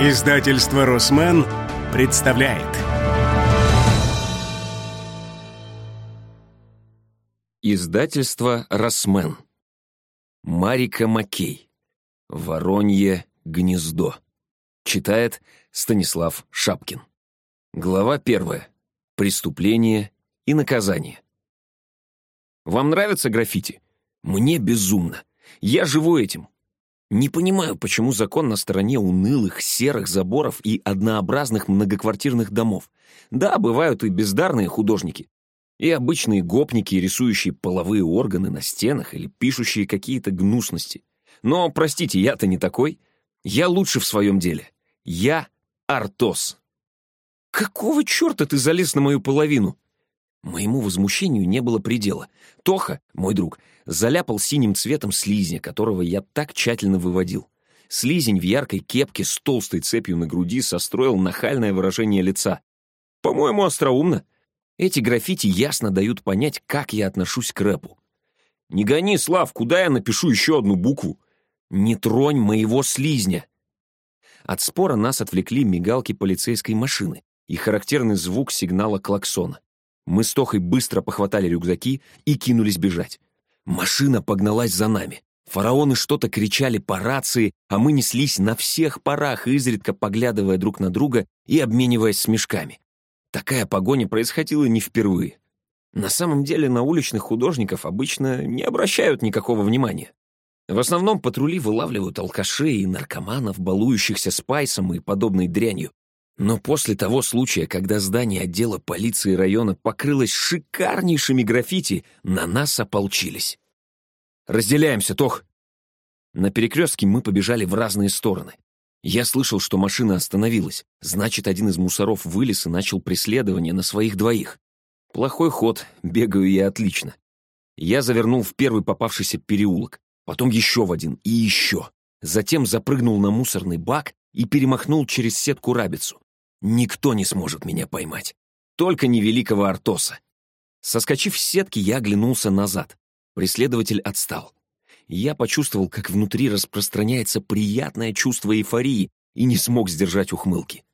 Издательство «Росман» представляет Издательство «Росмен». Марика Макей. «Воронье гнездо». Читает Станислав Шапкин. Глава первая. Преступление и наказание. Вам нравится граффити? Мне безумно. Я живу этим. Не понимаю, почему закон на стороне унылых, серых заборов и однообразных многоквартирных домов. Да, бывают и бездарные художники. И обычные гопники, рисующие половые органы на стенах или пишущие какие-то гнусности. Но, простите, я-то не такой. Я лучше в своем деле. Я Артос. Какого черта ты залез на мою половину? Моему возмущению не было предела. Тоха, мой друг, заляпал синим цветом слизня, которого я так тщательно выводил. Слизень в яркой кепке с толстой цепью на груди состроил нахальное выражение лица. По-моему, остроумно. Эти граффити ясно дают понять, как я отношусь к рэпу. «Не гони, Слав, куда я напишу еще одну букву?» «Не тронь моего слизня!» От спора нас отвлекли мигалки полицейской машины и характерный звук сигнала клаксона. Мы с Тохой быстро похватали рюкзаки и кинулись бежать. Машина погналась за нами. Фараоны что-то кричали по рации, а мы неслись на всех парах, изредка поглядывая друг на друга и обмениваясь смешками. Такая погоня происходила не впервые. На самом деле на уличных художников обычно не обращают никакого внимания. В основном патрули вылавливают алкашей и наркоманов, балующихся спайсом и подобной дрянью, но после того случая, когда здание отдела полиции района покрылось шикарнейшими граффити, на нас ополчились. «Разделяемся, Тох!» На перекрестке мы побежали в разные стороны. Я слышал, что машина остановилась. Значит, один из мусоров вылез и начал преследование на своих двоих. Плохой ход, бегаю я отлично. Я завернул в первый попавшийся переулок, потом еще в один и еще. Затем запрыгнул на мусорный бак и перемахнул через сетку рабицу. Никто не сможет меня поймать. Только не великого Артоса. Соскочив с сетки, я оглянулся назад. Преследователь отстал. Я почувствовал, как внутри распространяется приятное чувство эйфории и не смог сдержать ухмылки.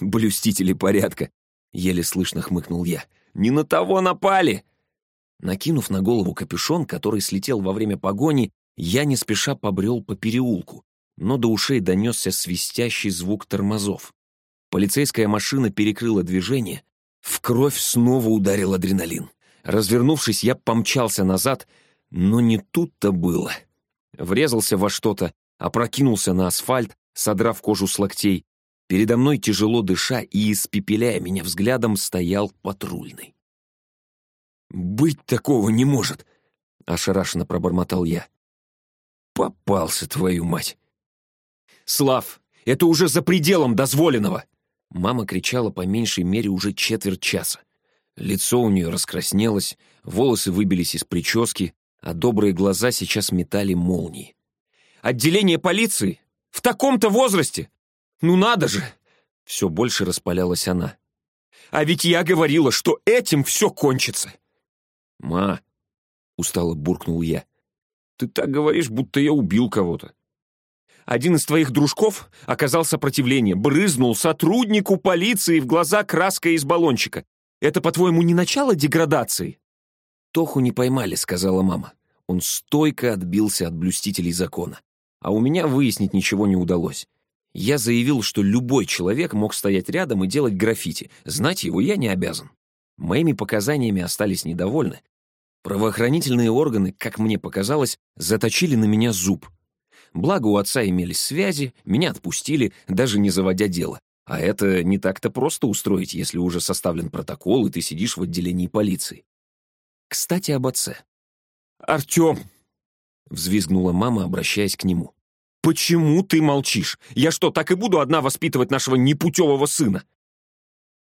«Блюстители порядка!» — еле слышно хмыкнул я. «Не на того напали!» Накинув на голову капюшон, который слетел во время погони, я не спеша побрел по переулку, но до ушей донесся свистящий звук тормозов. Полицейская машина перекрыла движение. В кровь снова ударил адреналин. Развернувшись, я помчался назад, но не тут-то было. Врезался во что-то, опрокинулся на асфальт, содрав кожу с локтей. Передо мной, тяжело дыша и испепеляя меня взглядом, стоял патрульный. «Быть такого не может!» — ошарашенно пробормотал я. «Попался, твою мать!» «Слав, это уже за пределом дозволенного!» Мама кричала по меньшей мере уже четверть часа. Лицо у нее раскраснелось, волосы выбились из прически, а добрые глаза сейчас метали молнии. «Отделение полиции? В таком-то возрасте? Ну надо же!» Все больше распалялась она. «А ведь я говорила, что этим все кончится!» «Ма!» — устало буркнул я. «Ты так говоришь, будто я убил кого-то. Один из твоих дружков оказал сопротивление, брызнул сотруднику полиции в глаза краской из баллончика. Это, по-твоему, не начало деградации?» «Тоху не поймали», — сказала мама. Он стойко отбился от блюстителей закона. А у меня выяснить ничего не удалось. Я заявил, что любой человек мог стоять рядом и делать граффити. Знать его я не обязан. Моими показаниями остались недовольны. Правоохранительные органы, как мне показалось, заточили на меня зуб. Благо у отца имелись связи, меня отпустили, даже не заводя дело. А это не так-то просто устроить, если уже составлен протокол, и ты сидишь в отделении полиции. Кстати, об отце. «Артем!» — взвизгнула мама, обращаясь к нему. «Почему ты молчишь? Я что, так и буду одна воспитывать нашего непутевого сына?»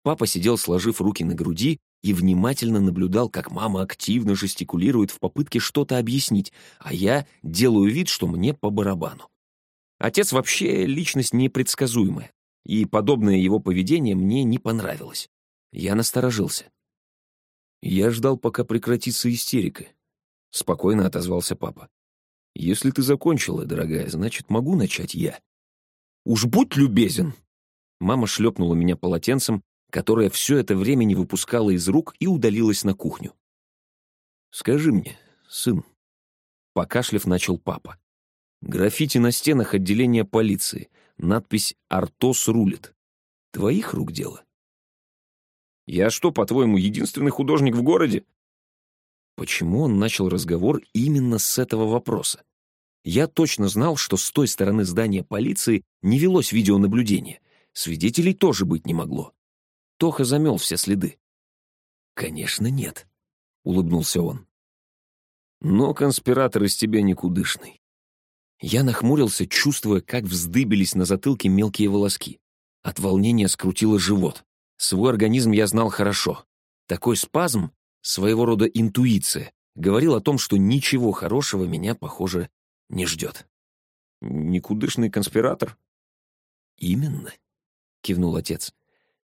Папа сидел, сложив руки на груди, и внимательно наблюдал, как мама активно жестикулирует в попытке что-то объяснить, а я делаю вид, что мне по барабану. Отец вообще личность непредсказуемая, и подобное его поведение мне не понравилось. Я насторожился. Я ждал, пока прекратится истерика. Спокойно отозвался папа. «Если ты закончила, дорогая, значит, могу начать я». Уж будь любезен!» Мама шлепнула меня полотенцем, которое все это время не выпускала из рук и удалилась на кухню. «Скажи мне, сын», — покашлив начал папа, «граффити на стенах отделения полиции, надпись «Артос рулит». Твоих рук дело?» «Я что, по-твоему, единственный художник в городе?» Почему он начал разговор именно с этого вопроса? Я точно знал, что с той стороны здания полиции не велось видеонаблюдение. Свидетелей тоже быть не могло. Тоха замел все следы. «Конечно, нет», — улыбнулся он. «Но конспиратор из тебя никудышный». Я нахмурился, чувствуя, как вздыбились на затылке мелкие волоски. От волнения скрутило живот. Свой организм я знал хорошо. Такой спазм, своего рода интуиция, говорил о том, что ничего хорошего меня, похоже, не ждет. «Никудышный конспиратор?» «Именно», — кивнул отец.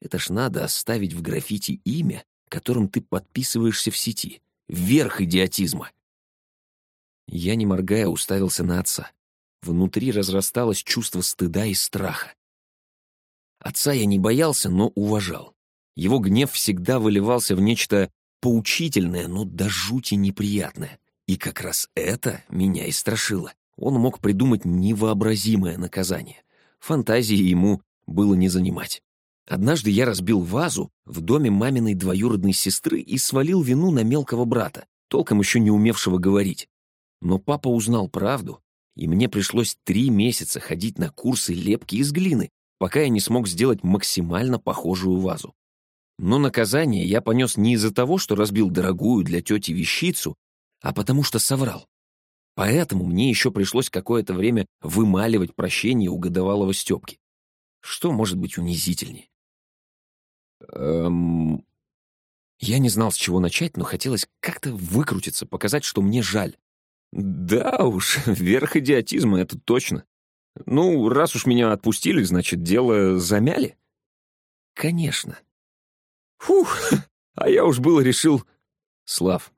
«Это ж надо оставить в граффити имя, которым ты подписываешься в сети. Верх идиотизма!» Я, не моргая, уставился на отца. Внутри разрасталось чувство стыда и страха. Отца я не боялся, но уважал. Его гнев всегда выливался в нечто поучительное, но до жути неприятное. И как раз это меня и страшило. Он мог придумать невообразимое наказание. Фантазии ему было не занимать. Однажды я разбил вазу в доме маминой двоюродной сестры и свалил вину на мелкого брата, толком еще не умевшего говорить. Но папа узнал правду, и мне пришлось три месяца ходить на курсы лепки из глины, пока я не смог сделать максимально похожую вазу. Но наказание я понес не из-за того, что разбил дорогую для тети вещицу, а потому что соврал. Поэтому мне еще пришлось какое-то время вымаливать прощение у годовалого Степки. Что может быть унизительнее? Эм... Я не знал, с чего начать, но хотелось как-то выкрутиться, показать, что мне жаль. Да уж, верх идиотизма, это точно. Ну, раз уж меня отпустили, значит, дело замяли? Конечно. Фух, а я уж было решил... Слав,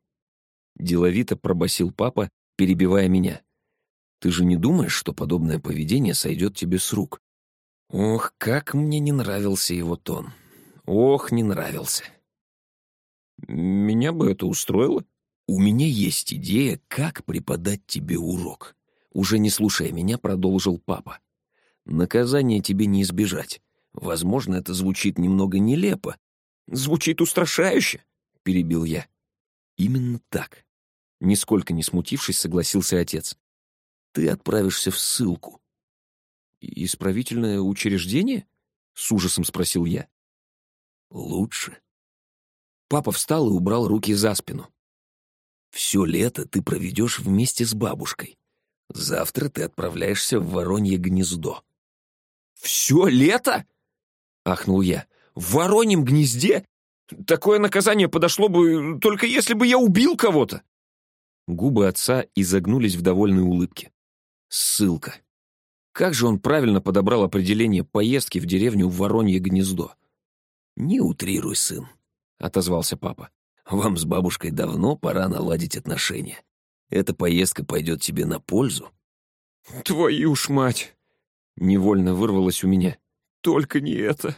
Деловито пробасил папа, перебивая меня. «Ты же не думаешь, что подобное поведение сойдет тебе с рук?» Ох, как мне не нравился его тон. Ох, не нравился. Меня бы это устроило. У меня есть идея, как преподать тебе урок. Уже не слушая меня, продолжил папа. Наказание тебе не избежать. Возможно, это звучит немного нелепо. Звучит устрашающе, перебил я. Именно так. Нисколько не смутившись, согласился отец. «Ты отправишься в ссылку». «Исправительное учреждение?» — с ужасом спросил я. «Лучше». Папа встал и убрал руки за спину. «Все лето ты проведешь вместе с бабушкой. Завтра ты отправляешься в Воронье гнездо». «Все лето?» — ахнул я. «В Вороньем гнезде? Такое наказание подошло бы только если бы я убил кого-то». Губы отца изогнулись в довольной улыбке. Ссылка. Как же он правильно подобрал определение поездки в деревню в Воронье гнездо? «Не утрируй, сын», — отозвался папа. «Вам с бабушкой давно пора наладить отношения. Эта поездка пойдет тебе на пользу». «Твою ж мать!» — невольно вырвалось у меня. «Только не это!»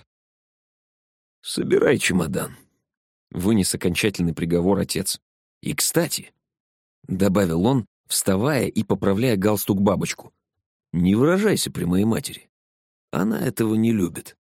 «Собирай чемодан», — вынес окончательный приговор отец. «И, кстати, — добавил он, вставая и поправляя галстук бабочку. «Не выражайся при моей матери. Она этого не любит».